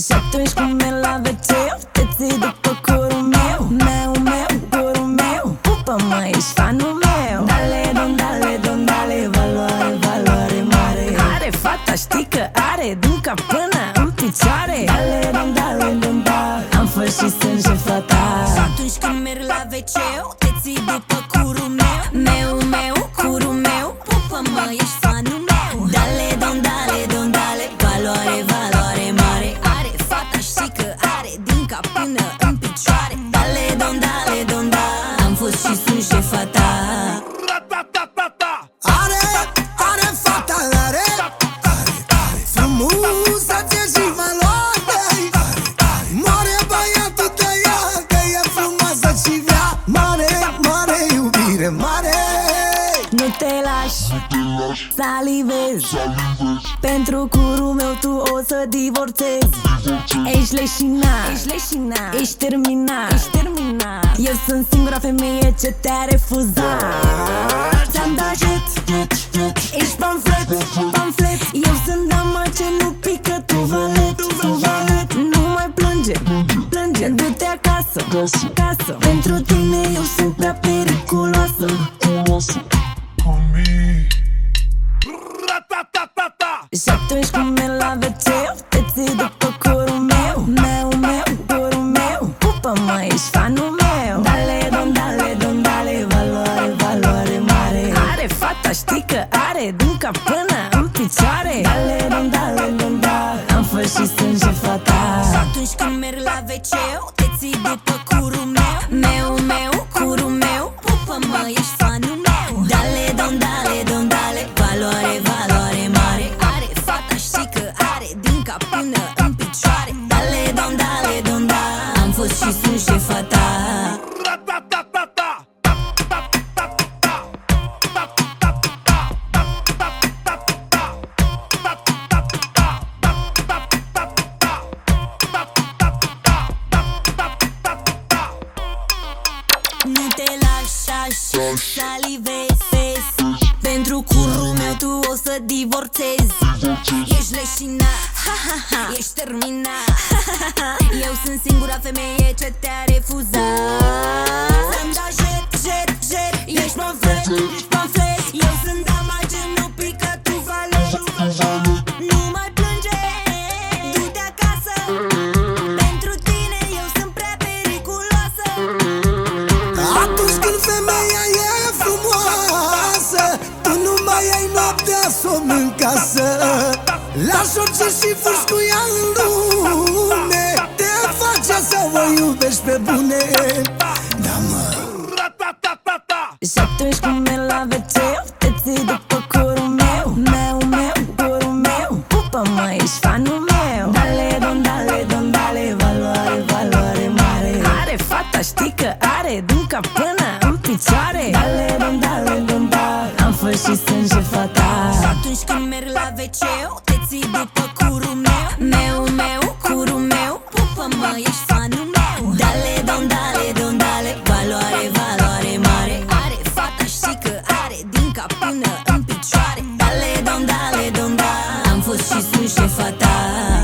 Și atunci când merg la WC Te ții după curul meu Meu, meu, curul meu. Pupă-mă, ești fanul meu. Dale, don, dale, don, dale Valoare, valoare mare. Are fata, știi că are Din cap până în picioare. Dale, don, dale, don, dale Am fost și sunt și fata Și atunci când merg la WC Te ții după Nu te lași Salivezi Pentru curul meu tu o să divorțezi. Ești leșinat Ești leșinat Ești terminat. Ești terminat. Eu sunt singura femeie ce te-a refuzat. Ți-am dat jet, jet, jet. Ești pamflet, pamflet. Eu sunt dama ce nu pică tu valet, tu valet. Nu mai plânge, plânge. Du-te acasă, acasă. Pentru tine eu sunt prea periculoasă Și atunci când merg la WC Te ții după curul meu. Meu, meu, curul meu. Pupă-mă, ești fanul meu. Dale, don, dale, don, dale Valoare, valoare mare. Are fata, știi că are Din cap până în picioare. Dale, don, dale, don, dale Am fost și sunt și fata Și atunci când merg la WC Te ții după curul meu Meu, Salivezi Pentru curul meu tu o să divorțezi Ești leșinat ha, ha, ha. Ești terminat ha, ha, ha. Eu sunt singura femeie noaptea somn în casă. Lași orice și fugi cu ea în lume. Te face să o iubești pe bune. Da mă. Și atunci când merg la WC Te ții după curul meu. Meu, meu, curul meu. Pupă-mă, ești fanul meu. Dale, don, dale, don, dale. Valoare, valoare mare. Are fata, știi că are. Din cap până în picioare. Dale, don, dale, don, dale Am fost și sunt și fata Și atunci când merg la wc Te ții după curul meu Meu, meu, curul meu. Pupă-mă, ești fanul meu. Dale, don, dale, don, dale Valoare, valoare mare. Are fata, știi că are Din cap până în picioare. Dale, don, dale, don, dale. Am fost și sunt șefa ta.